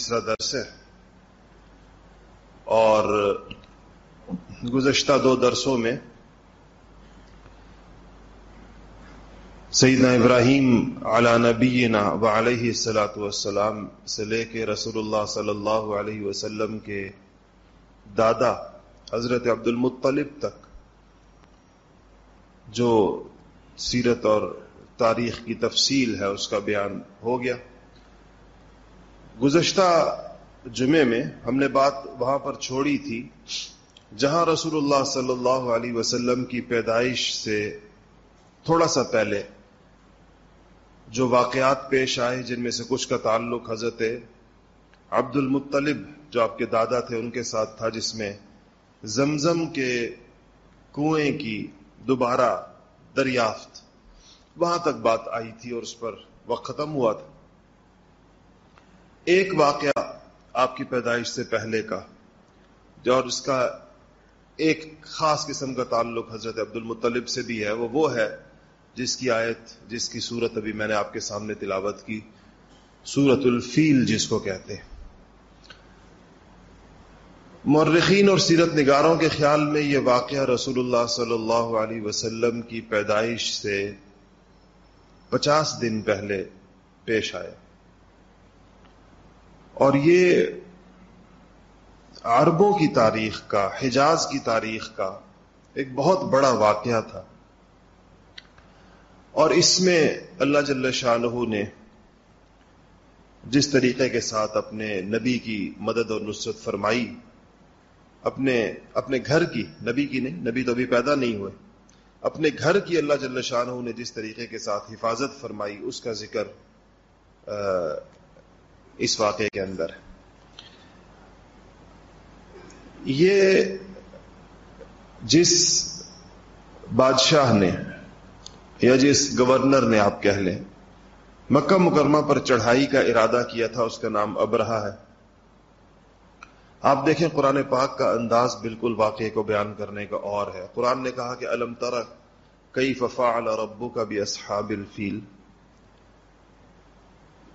تیسرا درس ہے۔ اور گزشتہ دو درسوں میں سیدنا ابراہیم علی نبینا و علیہ السلاۃ والسلام سے لے کے رسول اللہ صلی اللہ علیہ وسلم کے دادا حضرت عبد المطلب تک جو سیرت اور تاریخ کی تفصیل ہے، اس کا بیان ہو گیا۔ گزشتہ جمعے میں ہم نے بات وہاں پر چھوڑی تھی، جہاں رسول اللہ صلی اللہ علیہ وسلم کی پیدائش سے تھوڑا سا پہلے جو واقعات پیش آئے، جن میں سے کچھ کا تعلق حضرت عبد المطلب جو آپ کے دادا تھے، ان کے ساتھ تھا، جس میں زمزم کے کنویں کی دوبارہ دریافت، وہاں تک بات آئی تھی اور اس پر وقت ختم ہوا تھا۔ ایک واقعہ آپ کی پیدائش سے پہلے کا جو اور اس کا ایک خاص قسم کا تعلق حضرت عبد المطلب سے بھی ہے، وہ وہ ہے جس کی آیت، جس کی صورت ابھی میں نے آپ کے سامنے تلاوت کی سورت الفیل جس کو کہتے ہیں۔ مرخین اور سیرت نگاروں کے خیال میں یہ واقعہ رسول اللہ صلی اللہ علیہ وسلم کی پیدائش سے پچاس دن پہلے پیش آئے اور یہ عربوں کی تاریخ کا، حجاز کی تاریخ کا ایک بہت بڑا واقعہ تھا۔ اور اس میں اللہ جل شاہ نے جس طریقے کے ساتھ اپنے نبی کی مدد اور نصرت فرمائی، اپنے اپنے گھر کی، نبی کی نہیں، نبی تو ابھی پیدا نہیں ہوئے، اپنے گھر کی اللہ جل شاہ نے جس طریقے کے ساتھ حفاظت فرمائی، اس کا ذکر اس واقعے کے اندر۔ یہ جس بادشاہ نے یا جس گورنر نے آپ کہہ لیں، مکہ مکرمہ پر چڑھائی کا ارادہ کیا تھا، اس کا نام ابرہا ہے۔ آپ دیکھیں قرآن پاک کا انداز بالکل واقعے کو بیان کرنے کا اور ہے۔ قرآن نے کہا کہ، الم تر کئی ففا ربو کا بھی اصحاب الفیل؟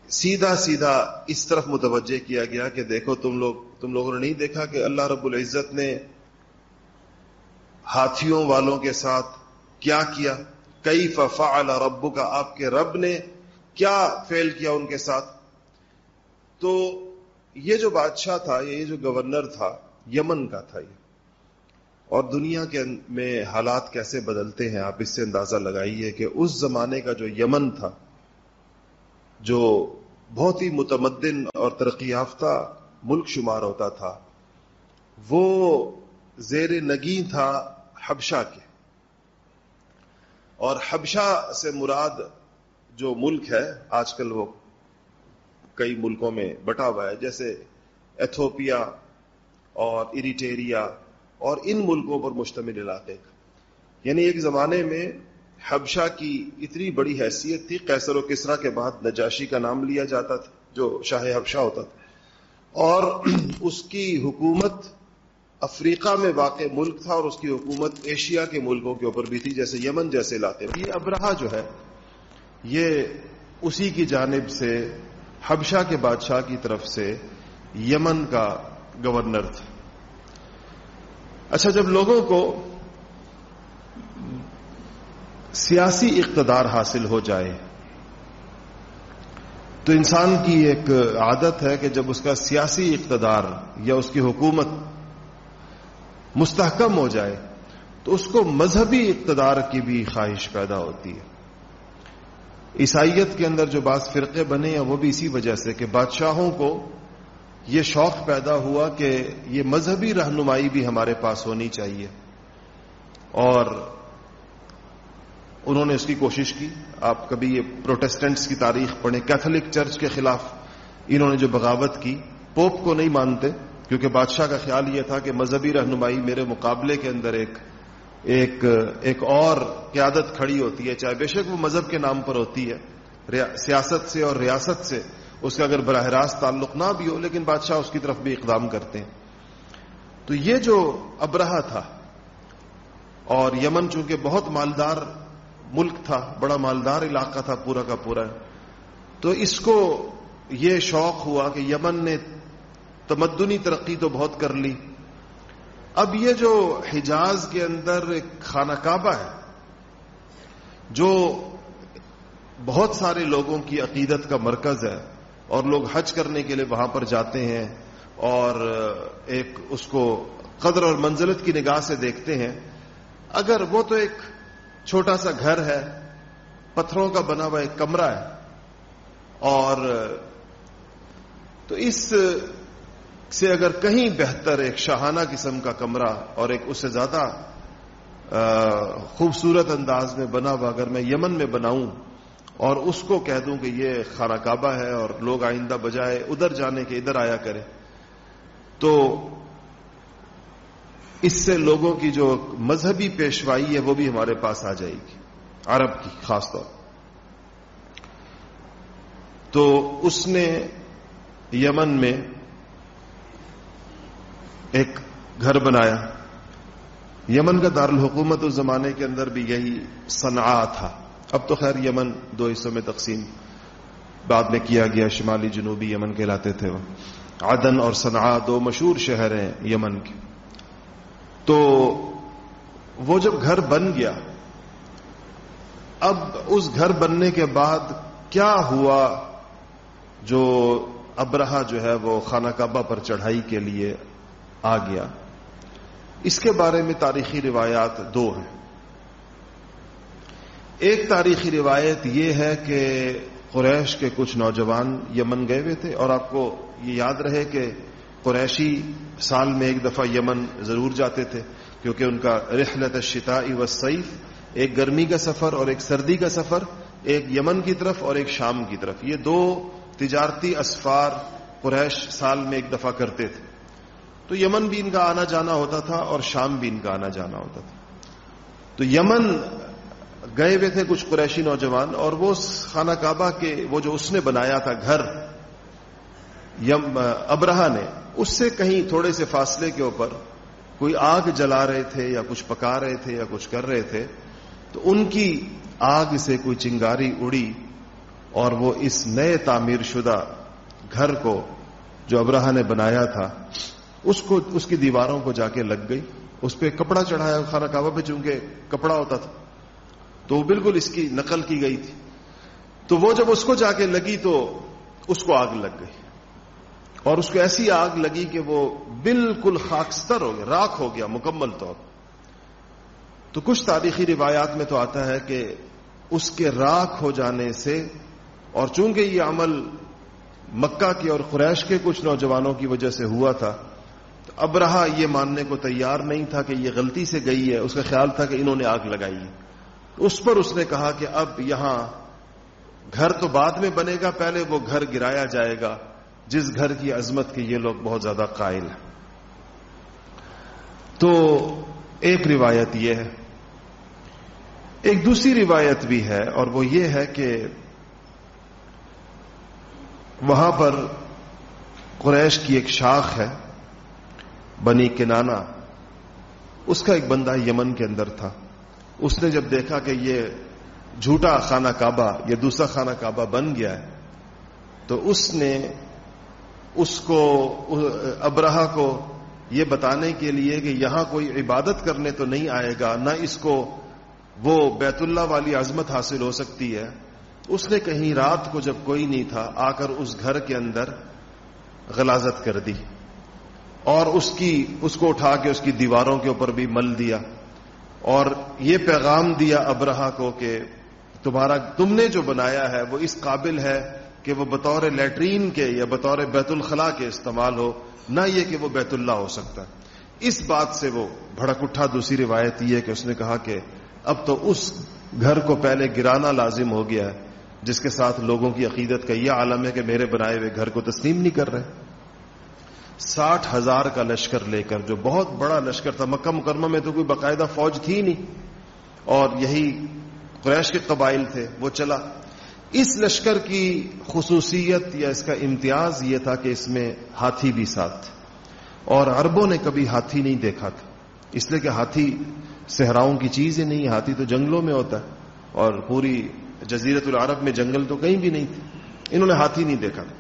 سیدھا سیدھا اس طرف متوجہ کیا گیا کہ دیکھو تم لوگ، تم لوگوں نے نہیں دیکھا کہ اللہ رب العزت نے ہاتھیوں والوں کے ساتھ کیا کیا؟ کئی ففا ربو کا آپ کے رب نے کیا فیل کیا ان کے ساتھ؟ تو یہ جو بادشاہ تھا، یہ جو گورنر تھا، یمن کا تھا یہ۔ اور دنیا کے میں حالات کیسے بدلتے ہیں، آپ اس سے اندازہ لگائیے کہ اس زمانے کا جو یمن تھا جو بہت ہی متمدن اور ترقی یافتہ ملک شمار ہوتا تھا، وہ زیر نگی تھا حبشہ کے۔ اور حبشہ سے مراد جو ملک ہے، آج کل وہ کئی ملکوں میں بٹا ہوا ہے، جیسے ایتھوپیا اور اریٹیریا اور ان ملکوں پر مشتمل علاقے۔ کا یعنی ایک زمانے میں حبشہ کی اتنی بڑی حیثیت تھی، قیصر و کسرا کے بعد نجاشی کا نام لیا جاتا تھا، جو شاہ حبشہ ہوتا تھا۔ اور اس کی حکومت افریقہ میں واقع ملک تھا اور اس کی حکومت ایشیا کے ملکوں کے اوپر بھی تھی، جیسے یمن جیسے علاقے یہ ابراہ جو ہے، یہ اسی کی جانب سے حبشہ کے بادشاہ کی طرف سے یمن کا گورنر تھا۔ اچھا جب لوگوں کو سیاسی اقتدار حاصل ہو جائے تو انسان کی ایک عادت ہے کہ جب اس کا سیاسی اقتدار یا اس کی حکومت مستحکم ہو جائے تو اس کو مذہبی اقتدار کی بھی خواہش پیدا ہوتی ہے۔ عیسائیت کے اندر جو بعض فرقے بنے ہیں وہ بھی اسی وجہ سے کہ بادشاہوں کو یہ شوق پیدا ہوا کہ یہ مذہبی رہنمائی بھی ہمارے پاس ہونی چاہیے اور انہوں نے اس کی کوشش کی۔ آپ کبھی یہ پروٹیسٹنٹس کی تاریخ پڑھیں۔ کیتھولک چرچ کے خلاف انہوں نے جو بغاوت کی، پوپ کو نہیں مانتے، کیونکہ بادشاہ کا خیال یہ تھا کہ مذہبی رہنمائی میرے مقابلے کے اندر ایک ایک ایک اور قیادت کھڑی ہوتی ہے۔ چاہے بے شک وہ مذہب کے نام پر ہوتی ہے سیاست سے اور ریاست سے، اس کا اگر براہ راست تعلق نہ بھی ہو، لیکن بادشاہ اس کی طرف بھی اقدام کرتے ہیں۔ تو یہ جو ابراہ تھا، اور یمن چونکہ بہت مالدار ملک تھا، بڑا مالدار علاقہ تھا، پورا کا پورا۔ تو اس کو یہ شوق ہوا کہ یمن نے تمدنی ترقی تو بہت کر لی۔ اب یہ جو حجاز کے اندر ایک خانہ کعبہ ہے، جو بہت سارے لوگوں کی عقیدت کا مرکز ہے، اور لوگ حج کرنے کے لیے وہاں پر جاتے ہیں، اور ایک اس کو قدر اور منزلت کی نگاہ سے دیکھتے ہیں۔ اگر وہ تو ایک چھوٹا سا گھر ہے، پتھروں کا بنا ہوا ایک کمرہ ہے۔ اور تو اس سے اگر کہیں بہتر ایک شاہانہ قسم کا کمرہ اور ایک اس سے زیادہ خوبصورت انداز میں بنا ہوا اگر میں یمن میں بناؤں اور اس کو کہہ دوں کہ یہ خانہ کعبہ ہے اور لوگ آئندہ بجائے ادھر جانے کے ادھر آیا کرے تو اس سے لوگوں کی جو مذہبی پیشوائی ہے وہ بھی ہمارے پاس آ جائے گی، عرب کی، خاص طور۔ تو اس نے یمن میں ایک گھر بنایا۔ یمن کا دارالحکومت اس زمانے کے اندر بھی یہی صنع تھا۔ اب تو خیر یمن دو حصوں میں تقسیم بعد میں کیا گیا، شمالی جنوبی یمن کہلاتے تھے۔ وہ عدن اور صنع دو مشہور شہر ہیں یمن کے۔ تو وہ جب گھر بن گیا، اب اس گھر بننے کے بعد کیا ہوا جو ابرہا جو ہے وہ خانہ کعبہ پر چڑھائی کے لیے آ گیا؟ اس کے بارے میں تاریخی روایات دو ہیں۔ ایک تاریخی روایت یہ ہے کہ قریش کے کچھ نوجوان یمن گئے ہوئے تھے اور آپ کو یہ یاد رہے کہ قریشی سال میں ایک دفعہ یمن ضرور جاتے تھے، کیونکہ ان کا رحلت شتا و سعید ایک گرمی کا سفر اور ایک سردی کا سفر، ایک یمن کی طرف اور ایک شام کی طرف۔ یہ دو تجارتی اسفار قریش سال میں ایک دفعہ کرتے تھے۔ تو یمن بھی ان کا آنا جانا ہوتا تھا اور شام بھی ان کا آنا جانا ہوتا تھا۔ تو یمن گئے ہوئے تھے کچھ قریشی نوجوان اور وہ خانہ کعبہ کے وہ جو اس نے بنایا تھا گھر یم ابراہ نے اس سے کہیں تھوڑے سے فاصلے کے اوپر کوئی آگ جلا رہے تھے یا کچھ پکا رہے تھے یا کچھ کر رہے تھے، تو ان کی آگ سے کوئی چنگاری اڑی اور وہ اس نئے تعمیر شدہ گھر کو جو ابراہ نے بنایا تھا، اس کو، اس کی دیواروں کو جا کے لگ گئی۔ اس پہ کپڑا چڑھایا، خانہ کعبہ پہ، چونکہ کپڑا ہوتا تھا۔ تو بالکل اس کی نقل کی گئی تھی۔ تو وہ جب اس کو جا کے لگی تو اس کو آگ لگ گئی۔ اور اس کو ایسی آگ لگی کہ وہ بالکل خاکستر ہو گیا راک ہو گیا، مکمل طور۔ تو کچھ تاریخی روایات میں تو آتا ہے کہ اس کے راک ہو جانے سے اور چونکہ یہ عمل مکہ کے اور قریش کے کچھ نوجوانوں کی وجہ سے ہوا تھا، تو اب رہا یہ ماننے کو تیار نہیں تھا کہ یہ غلطی سے گئی ہے، اس کا خیال تھا کہ انہوں نے آگ لگائی اس پر اس نے کہا کہ اب یہاں گھر تو بعد میں بنے گا، پہلے وہ گھر گرایا جائے گا۔ جس گھر کی عظمت کے یہ لوگ بہت زیادہ قائل ہیں۔ تو ایک روایت یہ ہے۔ ایک دوسری روایت بھی ہے اور وہ یہ ہے کہ وہاں پر قریش کی ایک شاخ ہے، بنی کنانا۔ اس کا ایک بندہ یمن کے اندر تھا۔ اس نے جب دیکھا کہ یہ جھوٹا خانہ کعبہ، یہ دوسرا خانہ کعبہ بن گیا ہے، تو اس نے اس کو ابراہ کو یہ بتانے کے لیے کہ یہاں کوئی عبادت کرنے تو نہیں آئے گا، نہ اس کو وہ بیت اللہ والی عظمت حاصل ہو سکتی ہے۔ اس نے کہیں رات کو جب کوئی نہیں تھا، آ کر اس گھر کے اندر غلازت کر دی اور اس کی، اس کو اٹھا کے اس کی دیواروں کے اوپر بھی مل دیا۔ اور یہ پیغام دیا ابراہ کو کہ تمہارا، تم نے جو بنایا ہے وہ اس قابل ہے کہ وہ بطور لیٹرین کے یا بطور بیت الخلاء کے استعمال ہو، نہ یہ کہ وہ بیت اللہ ہو سکتا ہے۔ اس بات سے وہ بھڑک اٹھا۔ دوسری روایت یہ کہ اس نے کہا کہ اب تو اس گھر کو پہلے گرانا لازم ہو گیا ہے، جس کے ساتھ لوگوں کی عقیدت کا یہ عالم ہے کہ میرے بنائے ہوئے گھر کو تسلیم نہیں کر رہے۔ ساٹھ ہزار کا لشکر لے کر، جو بہت بڑا لشکر تھا، مکہ مکرمہ میں تو کوئی باقاعدہ فوج تھی نہیں۔ اور یہی قریش کے قبائل تھے، وہ چلا۔ اس لشکر کی خصوصیت یا اس کا امتیاز یہ تھا کہ اس میں ہاتھی بھی ساتھ اور عربوں نے کبھی ہاتھی نہیں دیکھا تھا۔ اس لیے کہ ہاتھی صحراؤں کی چیز ہی نہیں، ہاتھی تو جنگلوں میں ہوتا ہے۔ اور پوری جزیرت العرب میں جنگل تو کہیں بھی نہیں تھے۔ انہوں نے ہاتھی نہیں دیکھا۔ تھا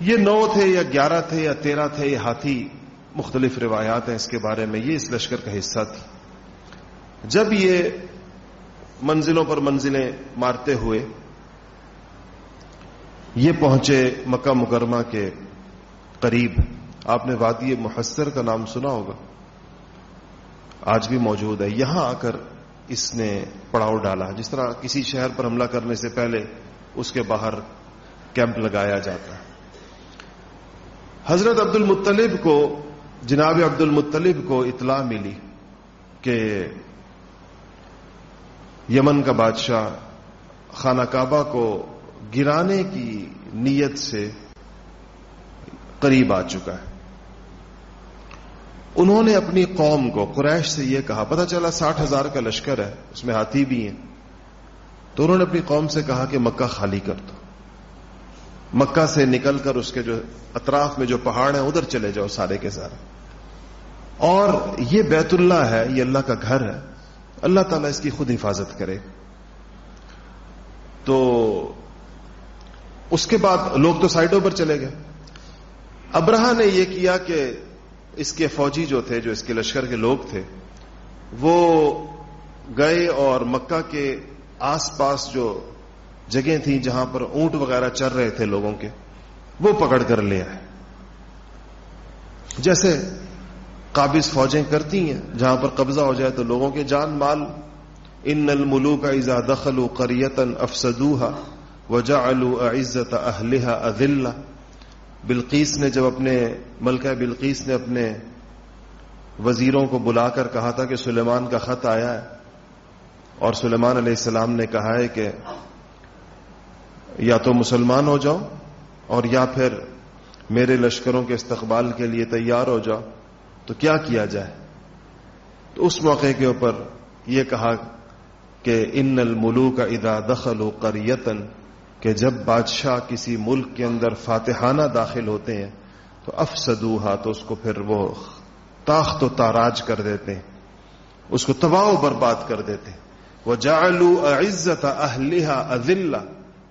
یہ نو تھے، یا گیارہ تھے، یا تیرہ تھے، یہ ہاتھی مختلف روایات ہیں۔ اس کے بارے میں یہ اس لشکر کا حصہ تھی۔ جب یہ منزلوں پر منزلیں مارتے ہوئے یہ پہنچے مکہ مکرمہ کے قریب۔ آپ نے وادی محسر کا نام سنا ہوگا۔ آج بھی موجود ہے۔ یہاں آ کر اس نے پڑاؤ ڈالا۔ جس طرح کسی شہر پر حملہ کرنے سے پہلے اس کے باہر کیمپ لگایا جاتا۔ ہے حضرت عبد المطلب کو، جناب عبد المطلب کو اطلاع ملی کہ یمن کا بادشاہ خانہ کعبہ کو گرانے کی نیت سے قریب آ چکا ہے۔ انہوں نے اپنی قوم کو قریش سے یہ کہا، پتہ چلا ساٹھ ہزار کا لشکر ہے، اس میں ہاتھی بھی ہیں۔ تو انہوں نے اپنی قوم سے کہا کہ مکہ خالی کر دو۔ مکہ سے نکل کر اس کے جو اطراف میں جو پہاڑ ہیں، ادھر چلے جاؤ سارے کے سارے۔ اور یہ بیت اللہ ہے، یہ اللہ کا گھر ہے۔ اللہ تعالیٰ اس کی خود حفاظت کرے۔ تو اس کے بعد لوگ تو سائڈوں پر چلے گئے۔ ابراہ نے یہ کیا کہ اس کے فوجی جو تھے، جو اس کے لشکر کے لوگ تھے، وہ گئے اور مکہ کے آس پاس جو جگہیں تھیں جہاں پر اونٹ وغیرہ چر رہے تھے لوگوں کے، وہ پکڑ کر لے آئے۔ جیسے قابض فوجیں کرتی ہیں، جہاں پر قبضہ ہو جائے تو لوگوں کے جان مال، ان نل ملو کا ایزا دخل و قریتن افسدوہا وجا عزت اہلحا عدل بلقیس نے جب اپنے ملکہ بلقیس نے اپنے وزیروں کو بلا کر کہا تھا کہ سلیمان کا خط آیا ہے، اور سلیمان علیہ السلام نے کہا ہے کہ یا تو مسلمان ہو جاؤ اور یا پھر میرے لشکروں کے استقبال کے لیے تیار ہو جاؤ، تو کیا کیا جائے؟ تو اس موقع کے اوپر یہ کہا کہ ان الملو کا ادا دخل و قریتن کہ جب بادشاہ کسی ملک کے اندر فاتحانہ داخل ہوتے ہیں، تو افسدوہا تو اس کو پھر وہ تاخت و تاراج کر دیتے ہیں، اس کو تباہ و برباد کر دیتے ہیں۔ وہ جالو عزت اہلیہ عزل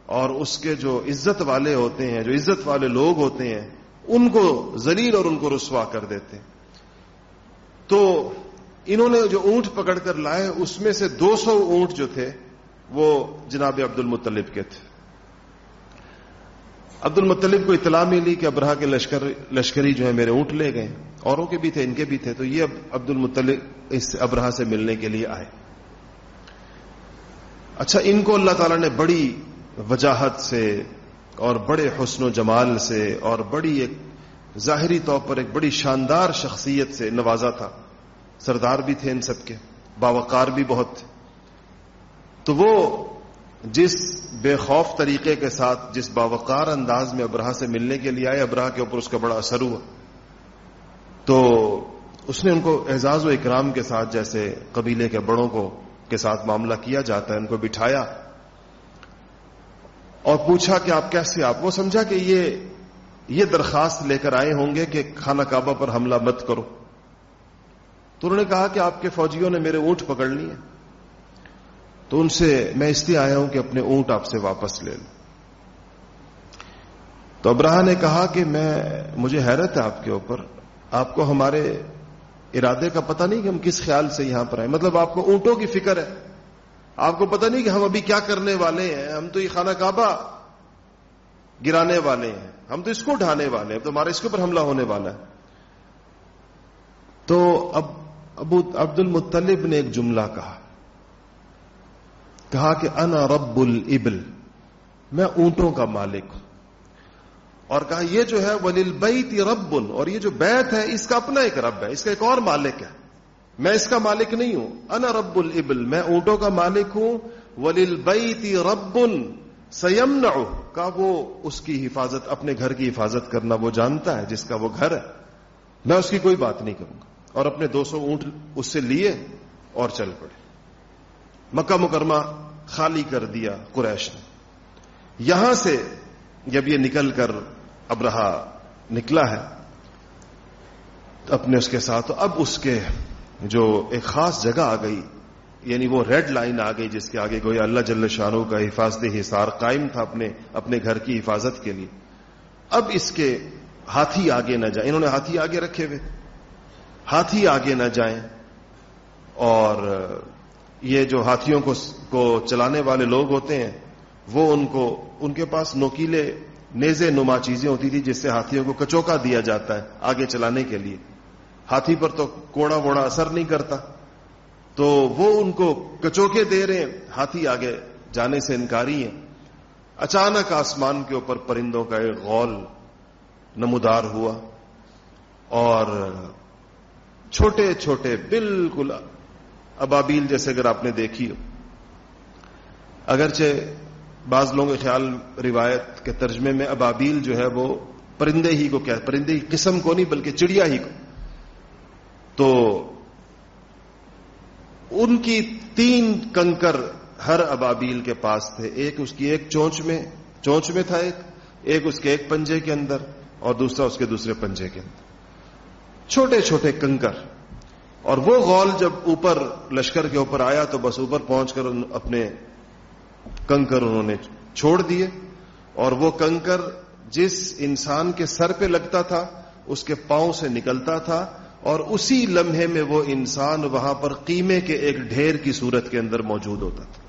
اور اس کے جو عزت والے ہوتے ہیں، جو عزت والے لوگ ہوتے ہیں، ان کو زلیل اور ان کو رسوا کر دیتے ہیں۔ تو انہوں نے جو اونٹ پکڑ کر لائے، اس میں سے دو سو اونٹ جو تھے، وہ جناب عبد المطلب کے تھے۔ عبد المطلب کو اطلاع ملی کہ ابراہ کے لشکر لشکری جو ہے میرے اونٹ لے گئے اوروں کے بھی تھے، ان کے بھی تھے۔ تو یہ عبد المطلب اس ابراہ سے ملنے کے لیے آئے۔ اچھا ان کو اللہ تعالیٰ نے بڑی وجاہت سے اور بڑے حسن و جمال سے اور بڑی ایک ظاہری طور پر ایک بڑی شاندار شخصیت سے نوازا تھا۔ سردار بھی تھے ان سب کے، باوقار بھی بہت۔ تھے تو وہ جس بے خوف طریقے کے ساتھ، جس باوقار انداز میں ابراہ سے ملنے کے لیے آئے، ابراہ کے اوپر اس کا بڑا اثر ہوا۔ تو اس نے ان کو اعزاز و اکرام کے ساتھ، جیسے قبیلے کے بڑوں کو، کے ساتھ معاملہ کیا جاتا ہے، ان کو بٹھایا اور پوچھا کہ آپ کیسے آپ؟ وہ سمجھا کہ یہ یہ درخواست لے کر آئے ہوں گے کہ کھانا کعبہ پر حملہ مت کرو۔ تو انہوں نے کہا کہ آپ کے فوجیوں نے میرے اونٹ پکڑ لیے۔ تو ان سے میں اس لیے آیا ہوں کہ اپنے اونٹ آپ سے واپس لے لوں۔ تو ابراہ نے کہا کہ میں، مجھے حیرت ہے آپ کے اوپر۔ آپ کو ہمارے ارادے کا پتہ نہیں کہ ہم کس خیال سے یہاں پر آئے۔ مطلب آپ کو اونٹوں کی فکر ہے۔ آپ کو پتہ نہیں کہ ہم ابھی کیا کرنے والے ہیں۔ ہم تو یہ خانہ کعبہ گرانے والے ہیں۔ ہم تو اس کو ڈھانے والے ہیں۔ تو ہمارا اس کے اوپر حملہ ہونے والا ہے۔ تو اب ابو عبد المطلب نے ایک جملہ کہا۔ کہا کہ انا رب الابل، میں اونٹوں کا مالک ہوں۔ اور کہا یہ جو ہے ولیل بیت رب، اور یہ جو بیت ہے، اس کا اپنا ایک رب ہے، اس کا ایک اور مالک ہے۔ میں اس کا مالک نہیں ہوں، انا رب الابل، میں اونٹوں کا مالک ہوں۔ ولیل بیت رب سیم کا وہ اس کی حفاظت، اپنے گھر کی حفاظت کرنا وہ جانتا ہے، جس کا وہ گھر ہے۔ میں اس کی کوئی بات نہیں کروں گا۔ اور اپنے دو سو اونٹ اس سے لیے اور چل پڑے۔ مکہ مکرمہ خالی کر دیا قریش نے۔ یہاں سے جب یہ نکل کر اب رہا نکلا ہے، اپنے اس کے ساتھ اب اس کے جو ایک خاص جگہ آ گئی یعنی وہ ریڈ لائن آ گئی، جس کے آگے گویا اللہ جل شاہ کا حفاظتی حصار قائم تھا اپنے اپنے گھر کی حفاظت کے لیے۔ اب اس کے ہاتھی آگے نہ جائیں۔ انہوں نے ہاتھی آگے رکھے ہوئے۔ ہاتھی آگے نہ جائیں اور یہ جو ہاتھیوں کو کو چلانے والے لوگ ہوتے ہیں، وہ ان کو، ان کے پاس نوکیلے، نیزے نما چیزیں ہوتی تھی جس سے ہاتھیوں کو کچوکا دیا جاتا ہے آگے چلانے کے لیے۔ ہاتھی پر تو کوڑا ووڑا اثر نہیں کرتا۔ تو وہ ان کو کچوکے دے رہے ہیں، ہاتھی آگے جانے سے انکاری ہیں۔ اچانک آسمان کے اوپر پرندوں کا ایک غول نمودار ہوا اور چھوٹے چھوٹے بالکل ابابیل جیسے اگر آپ نے دیکھی ہو۔ اگرچہ بعض لوگوں کے خیال روایت کے ترجمے میں ابابیل جو ہے وہ پرندے ہی کو کیا پرندے کی قسم کو نہیں، بلکہ چڑیا ہی کو۔ تو ان کی تین کنکر ہر ابابیل کے پاس تھے۔ ایک اس کی ایک چونچ میں چونچ میں تھا ایک ایک اس کے ایک پنجے کے اندر اور دوسرا اس کے دوسرے پنجے کے اندر۔ چھوٹے چھوٹے کنکر۔ اور وہ غول جب اوپر لشکر کے اوپر آیا تو بس اوپر پہنچ کر اپنے کنکر انہوں نے چھوڑ دیے اور وہ کنکر جس انسان کے سر پہ لگتا تھا، اس کے پاؤں سے نکلتا تھا اور اسی لمحے میں وہ انسان وہاں پر قیمے کے ایک ڈھیر کی صورت کے اندر موجود ہوتا تھا۔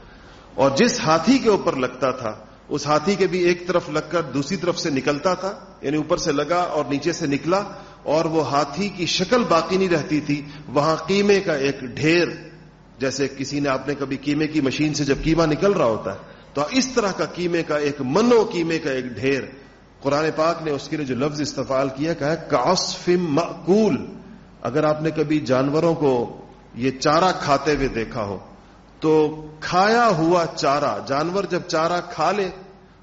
اور جس ہاتھی کے اوپر لگتا تھا، اس ہاتھی کے بھی ایک طرف لگ کر دوسری طرف سے نکلتا تھا یعنی اوپر سے لگا اور نیچے سے نکلا اور وہ ہاتھی کی شکل باقی نہیں رہتی تھی، وہاں قیمے کا ایک ڈھیر، جیسے کسی نے آپ نے کبھی قیمے کی مشین سے جب قیمہ نکل رہا ہوتا ہے، تو اس طرح کا قیمے کا ایک منو قیمے کا ایک ڈھیر۔ قرآن پاک نے اس کے لیے جو لفظ استفال کیا کہ کاسفم معقول اگر آپ نے کبھی جانوروں کو یہ چارہ کھاتے ہوئے دیکھا ہو، تو کھایا ہوا چارہ، جانور جب چارہ کھا لے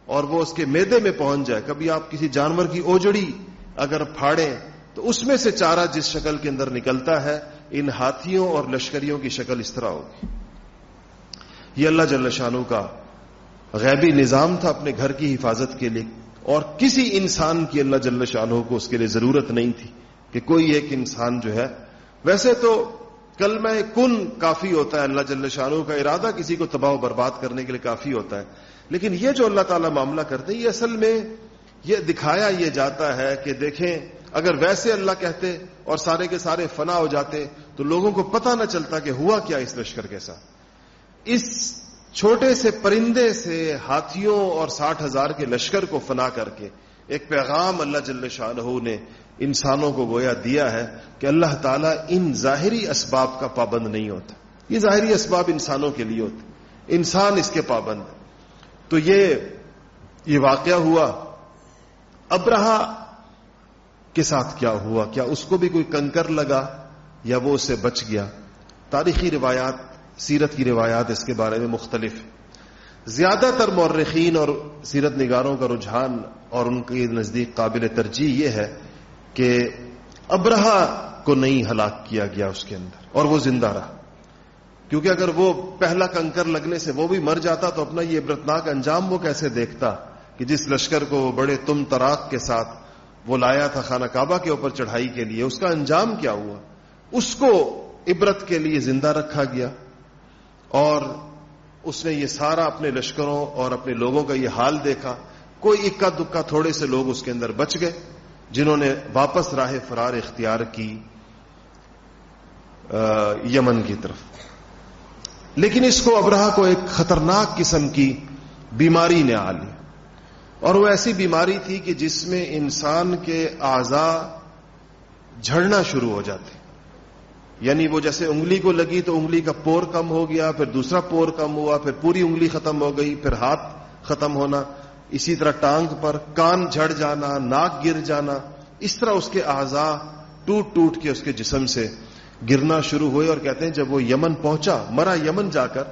اور وہ اس کے میدے میں پہنچ جائے، کبھی آپ کسی جانور کی اوجڑی اگر پھاڑیں تو اس میں سے چارہ جس شکل کے اندر نکلتا ہے، ان ہاتھیوں اور لشکریوں کی شکل اس طرح ہوگی یہ اللہ جل شانو کا غیبی نظام تھا اپنے گھر کی حفاظت کے لیے، اور کسی انسان کی اللہ جل شانو کو اس کے لیے ضرورت نہیں تھی کہ کوئی ایک انسان جو ہے۔ ویسے تو کل میں کن کافی ہوتا ہے، اللہ جل شاہ کا ارادہ کسی کو تباہ و برباد کرنے کے لیے کافی ہوتا ہے، لیکن یہ جو اللہ تعالیٰ معاملہ کرتے ہیں، یہ اصل میں یہ دکھایا یہ جاتا ہے کہ دیکھیں اگر ویسے اللہ کہتے اور سارے کے سارے فنا ہو جاتے تو لوگوں کو پتہ نہ چلتا کہ ہوا کیا اس لشکر کے ساتھ۔ اس چھوٹے سے پرندے سے ہاتھیوں اور ساٹھ ہزار کے لشکر کو فنا کر کے ایک پیغام اللہ جل شاہ نے انسانوں کو گویا دیا ہے کہ اللہ تعالیٰ ان ظاہری اسباب کا پابند نہیں ہوتا۔ یہ ظاہری اسباب انسانوں کے لیے ہوتے انسان اس کے پابند۔ تو یہ یہ واقعہ ہوا۔ ابرہا کے ساتھ کیا ہوا؟ کیا اس کو بھی کوئی کنکر لگا یا وہ اسے بچ گیا؟ تاریخی روایات، سیرت کی روایات اس کے بارے میں مختلف۔ زیادہ تر مورخین اور سیرت نگاروں کا رجحان اور ان کے نزدیک قابل ترجیح یہ ہے کہ ابرہا کو نہیں ہلاک کیا گیا اس کے اندر اور وہ زندہ رہا۔ کیونکہ اگر وہ پہلا کنکر لگنے سے وہ بھی مر جاتا تو اپنا یہ عبرتناک انجام وہ کیسے دیکھتا کہ جس لشکر کو وہ بڑے تم تراک کے ساتھ وہ لایا تھا خانہ کعبہ کے اوپر چڑھائی کے لیے، اس کا انجام کیا ہوا؟ اس کو عبرت کے لیے زندہ رکھا گیا۔ اور اس نے یہ سارا اپنے لشکروں اور اپنے لوگوں کا یہ حال دیکھا۔ کوئی اکا دکا تھوڑے سے لوگ اس کے اندر بچ گئے، جنہوں نے واپس راہ فرار اختیار کی یمن کی طرف۔ لیکن اس کو ابراہ کو ایک خطرناک قسم کی بیماری نے آ لی۔ اور وہ ایسی بیماری تھی کہ جس میں انسان کے اعضا جھڑنا شروع ہو جاتے یعنی وہ جیسے انگلی کو لگی تو انگلی کا پور کم ہو گیا، پھر دوسرا پور کم ہوا، پھر پوری انگلی ختم ہو گئی، پھر ہاتھ ختم ہونا، اسی طرح ٹانگ پر کان جھڑ جانا، ناک گر جانا، اس طرح اس کے اعضا ٹوٹ ٹوٹ کے اس کے جسم سے گرنا شروع ہوئے اور کہتے ہیں جب وہ یمن پہنچا، مرا یمن جا کر،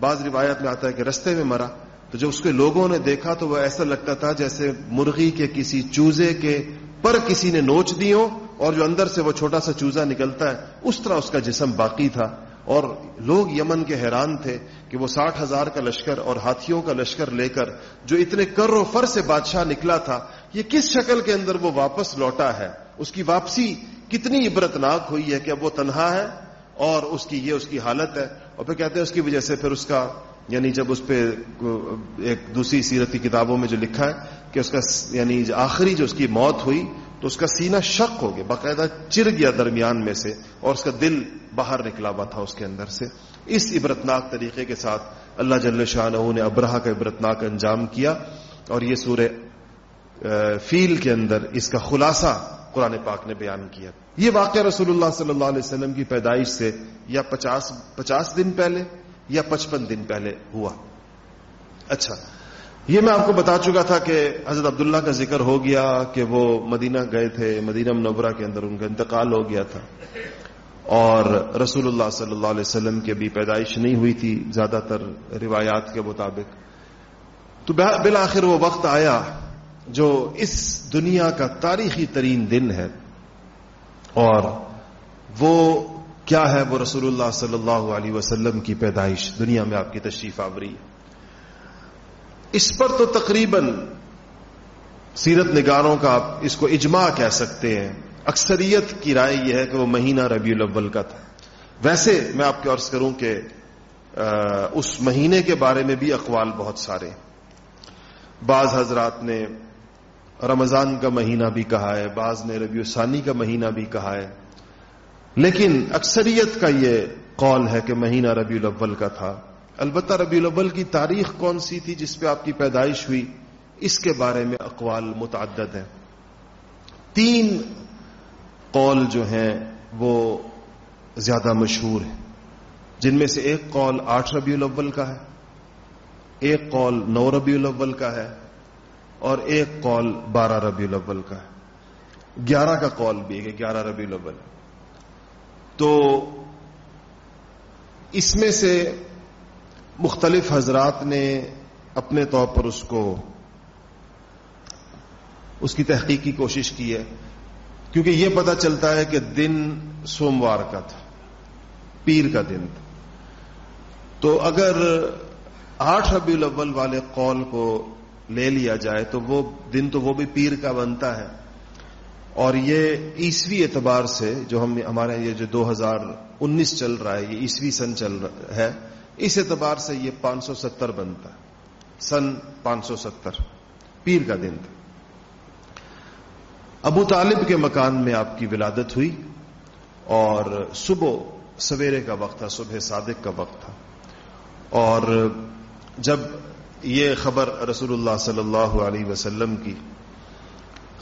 بعض روایت میں آتا ہے کہ رستے میں مرا۔ تو جب اس کے لوگوں نے دیکھا تو وہ ایسا لگتا تھا جیسے مرغی کے کسی چوزے کے پر کسی نے نوچ دی ہو اور جو اندر سے وہ چھوٹا سا چوزا نکلتا ہے، اس طرح اس کا جسم باقی تھا۔ اور لوگ یمن کے حیران تھے کہ وہ ساٹھ ہزار کا لشکر اور ہاتھیوں کا لشکر لے کر جو اتنے کر و فر سے بادشاہ نکلا تھا، یہ کس شکل کے اندر وہ واپس لوٹا ہے؟ اس کی واپسی کتنی عبرتناک ہوئی ہے کہ اب وہ تنہا ہے اور اس کی یہ اس کی حالت ہے۔ اور پھر کہتے ہیں اس کی وجہ سے پھر اس کا یعنی جب اس پہ ایک دوسری سیرتی کتابوں میں جو لکھا ہے کہ اس کا یعنی آخری جو اس کی موت ہوئی تو اس کا سینہ شک ہو گیا، باقاعدہ چر گیا درمیان میں سے اور اس کا دل باہر نکلا ہوا تھا اس کے اندر سے۔ اس عبرتناک طریقے کے ساتھ اللہ جل شاہ نے ابراہ کا عبرتناک انجام کیا اور یہ سورہ فیل کے اندر اس کا خلاصہ قرآن پاک نے بیان کیا۔ یہ واقعہ رسول اللہ صلی اللہ علیہ وسلم کی پیدائش سے یا پچاس پچاس دن پہلے یا پچپن دن پہلے ہوا۔ اچھا یہ میں آپ کو بتا چکا تھا کہ حضرت عبداللہ کا ذکر ہو گیا کہ وہ مدینہ گئے تھے، مدینہ منورہ کے اندر ان کا انتقال ہو گیا تھا۔ اور رسول اللہ صلی اللہ علیہ وسلم کی ابھی پیدائش نہیں ہوئی تھی، زیادہ تر روایات کے مطابق۔ تو بالآخر وہ وقت آیا جو اس دنیا کا تاریخی ترین دن ہے۔ اور وہ کیا ہے وہ رسول اللہ صلی اللہ علیہ وسلم کی پیدائش؟ دنیا میں آپ کی تشریف آوری اس پر تو تقریباً سیرت نگاروں کا آپ اس کو اجماع کہہ سکتے ہیں۔ اکثریت کی رائے یہ ہے کہ وہ مہینہ ربیع الاول کا تھا۔ ویسے میں آپ کے عرض کروں کہ اس مہینے کے بارے میں بھی اقوال بہت سارے بعض حضرات نے رمضان کا مہینہ بھی کہا ہے، بعض نے ربیع ثانی کا مہینہ بھی کہا ہے۔ لیکن اکثریت کا یہ قول ہے کہ مہینہ ربیع الاول کا تھا۔ البتہ ربیع الاول کی تاریخ کون سی تھی جس پہ آپ کی پیدائش ہوئی؟ اس کے بارے میں اقوال متعدد ہیں۔ تین قول جو ہیں وہ زیادہ مشہور ہیں۔ جن میں سے ایک قول آٹھ ربیع الاول کا ہے، ایک قول نو ربیع الاول کا ہے، اور ایک قول بارہ ربیع الاول کا ہے۔ گیارہ کا قول بھی ہے گیارہ ربیع الاول۔ تو اس میں سے مختلف حضرات نے اپنے طور پر اس کو اس کی تحقیق کی کوشش کی ہے، کیونکہ یہ پتا چلتا ہے کہ دن سوموار کا تھا، پیر کا دن تھا۔ تو اگر آٹھ ربیع الاول والے قول کو لے لیا جائے تو وہ دن تو وہ بھی پیر کا بنتا ہے۔ اور یہ عیسوی اعتبار سے جو ہم ہمارے یہ جو دو ہزار انیس چل رہا ہے، یہ عیسوی سن چل رہا ہے، اس اعتبار سے یہ پانچ سو ستر بنتا ہے۔ سن پانچ سو ستر۔ پیر کا دن تھا۔ ابو طالب کے مکان میں آپ کی ولادت ہوئی اور صبح سویرے کا وقت تھا، صبح صادق کا وقت تھا۔ اور جب یہ خبر رسول اللہ صلی اللہ علیہ وسلم کی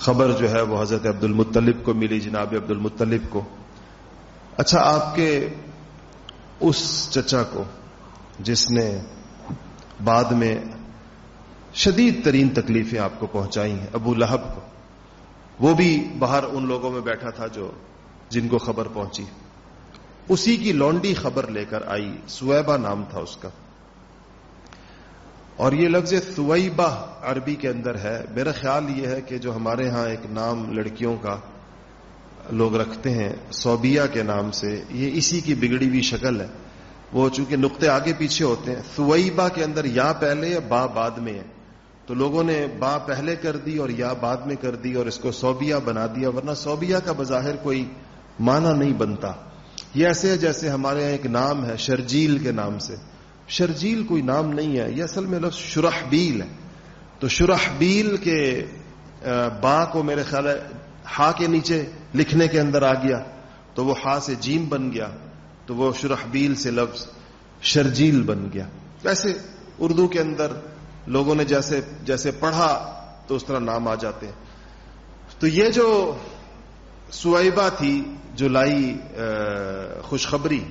خبر جو ہے وہ حضرت عبد المطلب کو ملی، جناب عبد المطلب کو۔ اچھا آپ کے اس چچا کو، جس نے بعد میں شدید ترین تکلیفیں آپ کو پہنچائی ہیں، ابو لہب کو۔ وہ بھی باہر ان لوگوں میں بیٹھا تھا جو، جن کو خبر پہنچی۔ اسی کی لونڈی خبر لے کر آئی سویبا نام تھا اس کا۔ اور یہ لفظ سوئبہ عربی کے اندر ہے۔ میرا خیال یہ ہے کہ جو ہمارے ہاں ایک نام لڑکیوں کا لوگ رکھتے ہیں سوبیا کے نام سے، یہ اسی کی بگڑی ہوئی شکل ہے۔ وہ چونکہ نقطے آگے پیچھے ہوتے ہیں سوئبہ کے اندر یا پہلے یا با بعد میں ہے۔ تو لوگوں نے با پہلے کر دی اور یا بعد میں کر دی اور اس کو سوبیا بنا دیا، ورنہ سوبیا کا بظاہر کوئی معنی نہیں بنتا۔ یہ ایسے ہے جیسے ہمارے یہاں ایک نام ہے، شرجیل کے نام سے۔ شرجیل کوئی نام نہیں ہے، یہ اصل میں لفظ شرحبیل ہے۔ تو شرحبیل کے با کو میرے خیال ہے، ہا کے نیچے لکھنے کے اندر آ گیا۔ تو وہ ہا سے جیم بن گیا، تو وہ شرحبیل سے لفظ شرجیل بن گیا۔ ویسے اردو کے اندر لوگوں نے جیسے جیسے پڑھا تو اس طرح نام آ جاتے ہیں۔ تو یہ جو سوئبہ تھی جو لائی خوشخبری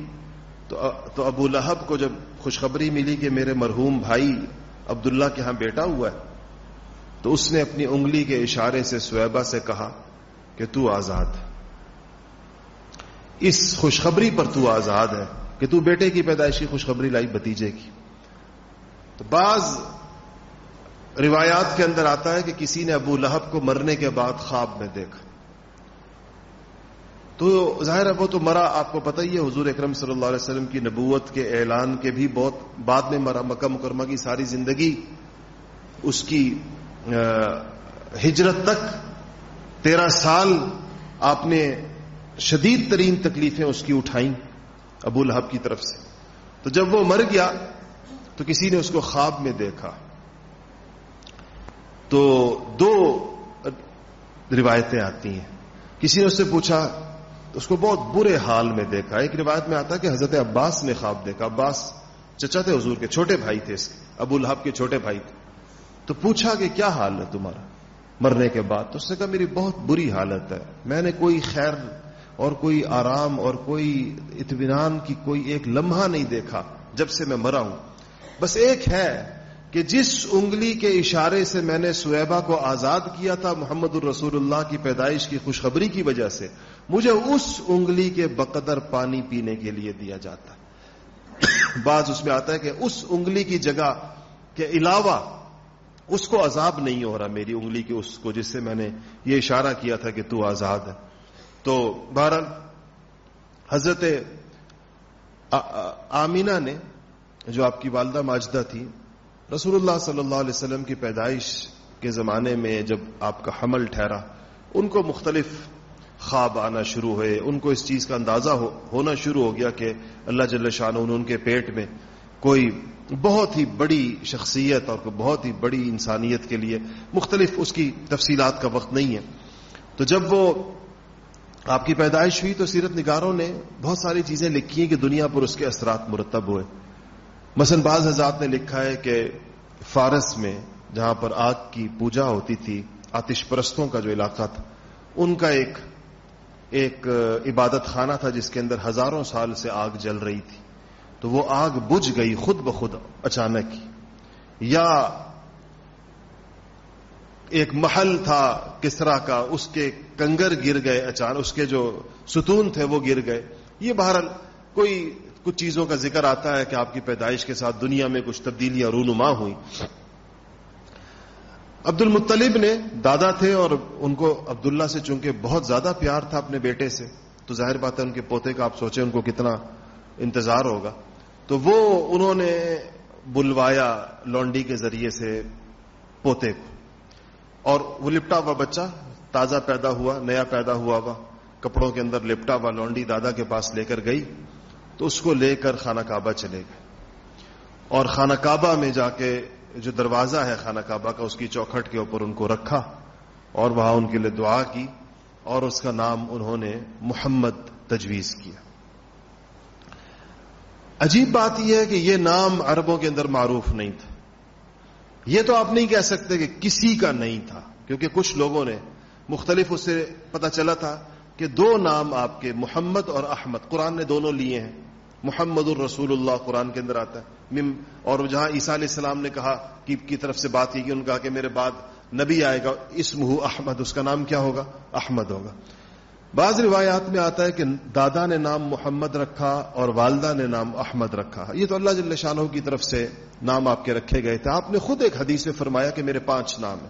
تو ابو لہب کو جب خوشخبری ملی کہ میرے مرحوم بھائی عبداللہ کے ہاں بیٹا ہوا ہے، تو اس نے اپنی انگلی کے اشارے سے سویبا سے کہا کہ تو آزاد اس خوشخبری پر تو آزاد ہے کہ تو بیٹے کی پیدائشی خوشخبری لائی بتیجے کی۔ تو بعض روایات کے اندر آتا ہے کہ کسی نے ابو لہب کو مرنے کے بعد خواب میں دیکھا۔ تو ظاہر ہے وہ تو مرا، آپ کو پتہ ہی ہے، حضور اکرم صلی اللہ علیہ وسلم کی نبوت کے اعلان کے بھی بہت بعد میں مرا، مکہ مکرمہ کی ساری زندگی اس کی ہجرت تک تیرہ سال آپ نے شدید ترین تکلیفیں اس کی اٹھائیں ابو لہب کی طرف سے۔ تو جب وہ مر گیا تو کسی نے اس کو خواب میں دیکھا۔ تو دو روایتیں آتی ہیں۔ کسی نے اس سے پوچھا اس کو بہت برے حال میں دیکھا۔ ایک روایت میں آتا کہ حضرت عباس نے خواب دیکھا۔ عباس چچا تھے، حضور کے چھوٹے بھائی تھے اس کے، ابو الحب کے چھوٹے بھائی تھے۔ تو پوچھا کہ کیا حال ہے تمہارا؟ مرنے کے بعد تو اس نے کہا، میری بہت بری حالت ہے۔ میں نے کوئی خیر اور کوئی آرام اور کوئی اطمینان کی کوئی ایک لمحہ نہیں دیکھا جب سے میں مرا ہوں۔ بس ایک ہے کہ جس انگلی کے اشارے سے میں نے سویبا کو آزاد کیا تھا، محمد الرسول اللہ کی پیدائش کی خوشخبری کی وجہ سے مجھے اس انگلی کے بقدر پانی پینے کے لیے دیا جاتا بعض اس میں آتا ہے کہ اس انگلی کی جگہ کے علاوہ اس کو عذاب نہیں ہو رہا، میری انگلی کی اس کو، جس سے میں نے یہ اشارہ کیا تھا کہ تو آزاد ہے۔ تو بہرحال، حضرت آمینہ نے، جو آپ کی والدہ ماجدہ تھی، رسول اللہ صلی اللہ علیہ وسلم کی پیدائش کے زمانے میں جب آپ کا حمل ٹھہرا، ان کو مختلف خواب آنا شروع ہوئے، ان کو اس چیز کا اندازہ ہونا شروع ہو گیا کہ اللہ جل شاہ ان کے پیٹ میں کوئی بہت ہی بڑی شخصیت اور بہت ہی بڑی انسانیت کے لیے مختلف اس کی تفصیلات کا وقت نہیں ہے۔ تو جب وہ آپ کی پیدائش ہوئی تو سیرت نگاروں نے بہت ساری چیزیں لکھی ہیں کہ دنیا پر اس کے اثرات مرتب ہوئے۔ مثلا بعض حضرات نے لکھا ہے کہ فارس میں جہاں پر آگ کی پوجا ہوتی تھی، آتش پرستوں کا جو علاقہ تھا، ان کا ایک ایک عبادت خانہ تھا جس کے اندر ہزاروں سال سے آگ جل رہی تھی۔ تو وہ آگ بجھ گئی خود بخود اچانک یا ایک محل تھا کسرا کا، اس کے کنگر گر گئے اچانک اس کے جو ستون تھے وہ گر گئے۔ یہ بہرحال کوئی، کچھ چیزوں کا ذکر آتا ہے کہ آپ کی پیدائش کے ساتھ دنیا میں کچھ تبدیلیاں رونما ہوئی عبد المطلب نے دادا تھے اور ان کو عبداللہ سے چونکہ بہت زیادہ پیار تھا اپنے بیٹے سے، تو ظاہر بات ہے ان کے پوتے کا آپ سوچیں ان کو کتنا انتظار ہوگا۔ تو وہ انہوں نے بلوایا لونڈی کے ذریعے سے پوتے کو۔ اور وہ لپٹا ہوا بچہ تازہ پیدا ہوا، نیا پیدا ہوا ہوا، کپڑوں کے اندر لپٹا ہوا لونڈی دادا کے پاس لے کر گئی، تو اس کو لے کر خانہ کعبہ چلے گئے۔ اور خانہ کعبہ میں جا کے جو دروازہ ہے خانہ کعبہ کا، اس کی چوکھٹ کے اوپر ان کو رکھا اور وہاں ان کے لیے دعا کی اور اس کا نام انہوں نے محمد تجویز کیا۔ عجیب بات یہ ہے کہ یہ نام عربوں کے اندر معروف نہیں تھا۔ یہ تو آپ نہیں کہہ سکتے کہ کسی کا نہیں تھا، کیونکہ کچھ لوگوں نے مختلف اس سے پتا چلا تھا کہ دو نام آپ کے، محمد اور احمد۔ قرآن نے دونوں لیے ہیں۔ محمد الرسول اللہ قرآن کے اندر آتا ہے۔ اور جہاں عیسیٰ علیہ السلام نے کہا کہ کی طرف سے بات کی کہ ان کہا کہ میرے بعد نبی آئے گا، اسم احمد، اس کا نام کیا ہوگا؟ احمد ہوگا۔ بعض روایات میں آتا ہے کہ دادا نے نام محمد رکھا اور والدہ نے نام احمد رکھا۔ یہ تو اللہ جل شاہ کی طرف سے نام آپ کے رکھے گئے تھے۔ آپ نے خود ایک حدیث میں فرمایا کہ میرے پانچ نام ہیں۔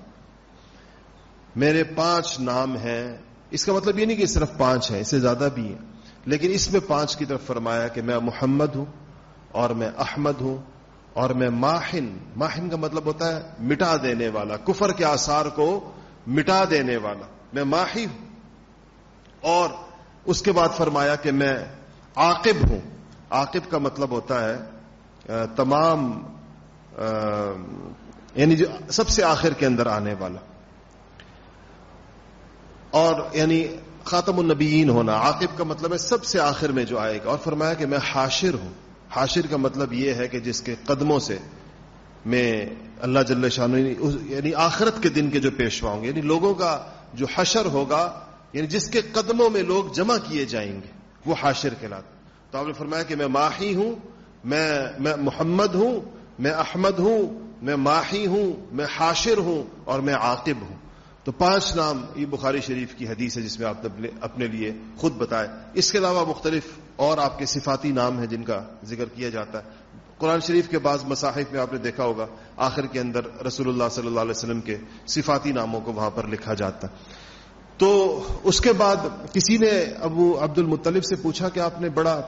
میرے پانچ نام ہیں۔ اس کا مطلب یہ نہیں کہ صرف پانچ ہیں، اس سے زیادہ بھی ہیں۔ لیکن اس میں پانچ کی طرف فرمایا کہ میں محمد ہوں اور میں احمد ہوں اور میں ماہن ماہن کا مطلب ہوتا ہے مٹا دینے والا، کفر کے آثار کو مٹا دینے والا۔ میں ماہی ہوں۔ اور اس کے بعد فرمایا کہ میں عاقب ہوں۔ عاقب کا مطلب ہوتا ہے تمام یعنی جو سب سے آخر کے اندر آنے والا۔ اور یعنی خاتم النبیین ہونا، عاقب کا مطلب ہے سب سے آخر میں جو آئے گا۔ اور فرمایا کہ میں حاشر ہوں۔ حاشر کا مطلب یہ ہے کہ جس کے قدموں سے میں اللہ جل شاہ یعنی, یعنی آخرت کے دن کے جو پیشوا ہوں گے یعنی لوگوں کا جو حشر ہوگا یعنی جس کے قدموں میں لوگ جمع کیے جائیں گے، وہ حاشر کے لات تو آپ نے فرمایا کہ میں ماہی ہوں، میں میں محمد ہوں، میں احمد ہوں، میں ماہی ہوں، میں حاشر ہوں اور میں عاقب ہوں۔ تو پانچ نام یہ بخاری شریف کی حدیث ہے جس میں آپ نے اپنے لیے خود بتائے۔ اس کے علاوہ مختلف اور آپ کے صفاتی نام ہیں جن کا ذکر کیا جاتا ہے۔ قرآن شریف کے بعض مصاحف میں آپ نے دیکھا ہوگا، آخر کے اندر رسول اللہ صلی اللہ علیہ وسلم کے صفاتی ناموں کو وہاں پر لکھا جاتا ہے۔ تو اس کے بعد کسی نے ابو عبد المطلب سے پوچھا کہ آپ نے بڑا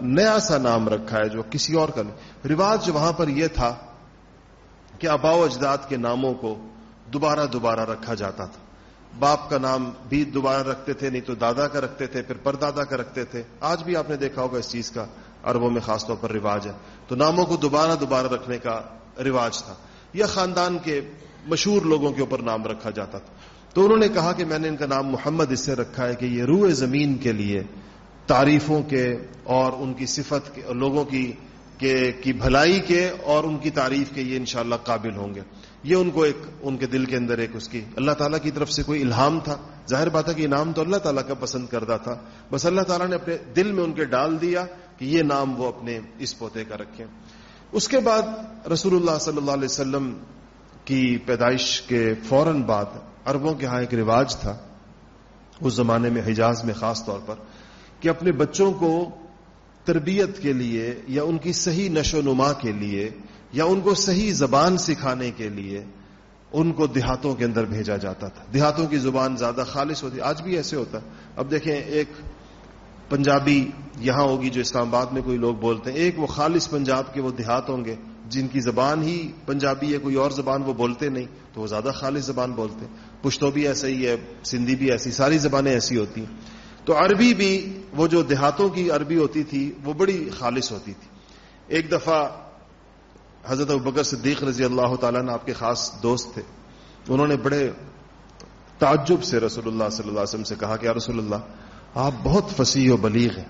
نیا سا نام رکھا ہے جو کسی اور کا نہیں۔ رواج وہاں پر یہ تھا کہ اباؤ اجداد کے ناموں کو دوبارہ دوبارہ رکھا جاتا تھا۔ باپ کا نام بھی دوبارہ رکھتے تھے، نہیں تو دادا کا رکھتے تھے، پھر پردادا کا رکھتے تھے۔ آج بھی آپ نے دیکھا ہوگا اس چیز کا عربوں میں خاص طور پر رواج ہے۔ تو ناموں کو دوبارہ دوبارہ رکھنے کا رواج تھا۔ یا خاندان کے مشہور لوگوں کے اوپر نام رکھا جاتا تھا۔ تو انہوں نے کہا کہ میں نے ان کا نام محمد اس سے رکھا ہے کہ یہ روح زمین کے لیے تعریفوں کے اور ان کی صفت کے، لوگوں کی کی بھلائی کے اور ان کی تعریف کے یہ انشاءاللہ قابل ہوں گے۔ یہ ان کو ایک ان کے دل کے اندر ایک اس کی اللہ تعالیٰ کی طرف سے کوئی الہام تھا۔ ظاہر بات ہے کہ انعام تو اللہ تعالیٰ کا پسند کردہ تھا۔ بس اللہ تعالیٰ نے اپنے دل میں ان کے ڈال دیا کہ یہ نام وہ اپنے اس پوتے کا رکھیں۔ اس کے بعد رسول اللہ صلی اللہ علیہ وسلم کی پیدائش کے فوراً بعد عربوں کے ہاں ایک رواج تھا۔ اس زمانے میں حجاز میں خاص طور پر کہ اپنے بچوں کو تربیت کے لیے یا ان کی صحیح نشو نما کے لیے یا ان کو صحیح زبان سکھانے کے لیے ان کو دیہاتوں کے اندر بھیجا جاتا تھا۔ دیہاتوں کی زبان زیادہ خالص ہوتی۔ آج بھی ایسے ہوتا۔ اب دیکھیں، ایک پنجابی یہاں ہوگی جو اسلام آباد میں کوئی لوگ بولتے ہیں۔ ایک وہ خالص پنجاب کے وہ دیہات ہوں گے جن کی زبان ہی پنجابی ہے، کوئی اور زبان وہ بولتے نہیں، تو وہ زیادہ خالص زبان بولتے۔ ہیں پشتو بھی ایسا ہی ہے، سندھی بھی ایسی، ساری زبانیں ایسی ہوتی ہیں۔ تو عربی بھی وہ جو دیہاتوں کی عربی ہوتی تھی، وہ بڑی خالص ہوتی تھی۔ ایک دفعہ حضرت بکر صدیق رضی اللہ تعالیٰ نے آپ کے خاص دوست تھے۔ انہوں نے بڑے تعجب سے رسول اللہ صلی اللہ علیہ وسلم سے کہا کہ یا رسول اللہ، آپ بہت فصیح و بلیغ ہیں۔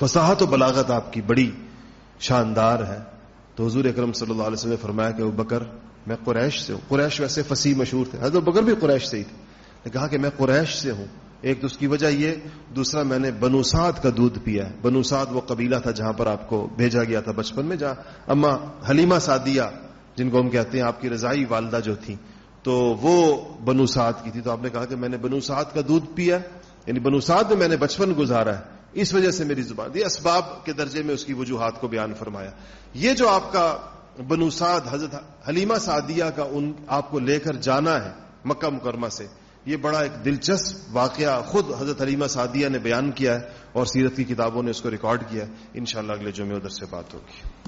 فصاحت و بلاغت آپ کی بڑی شاندار ہے۔ تو حضور اکرم صلی اللہ علیہ وسلم نے فرمایا کہ وہ بکر، میں قریش سے ہوں۔ قریش ویسے فصیح مشہور تھے۔ حضرت بکر بھی قریش سے ہی تھے۔ نے کہا کہ میں قریش سے ہوں۔ ایک تو اس کی وجہ یہ، دوسرا میں نے بنوساد کا دودھ پیا ہے۔ بنوساد وہ قبیلہ تھا جہاں پر آپ کو بھیجا گیا تھا بچپن میں، جہاں اما حلیمہ سعدیہ، جن کو ہم کہتے ہیں آپ کی رضائی والدہ جو تھی، تو وہ بنوساد کی تھی۔ تو آپ نے کہا کہ میں نے بنوساد کا دودھ پیا یعنی بنوساد میں میں نے بچپن گزارا ہے۔ اس وجہ سے میری زبان، یہ اسباب کے درجے میں اس کی وجوہات کو بیان فرمایا۔ یہ جو آپ کا بنوساد حضرت حلیمہ سعدیہ کا ان، آپ کو لے کر جانا ہے مکہ مکرمہ سے یہ بڑا ایک دلچسپ واقعہ خود حضرت حلیمہ سعدیہ نے بیان کیا ہے اور سیرت کی کتابوں نے اس کو ریکارڈ کیا ہے۔ انشاءاللہ اگلے جمعے ادھر سے بات ہوگی۔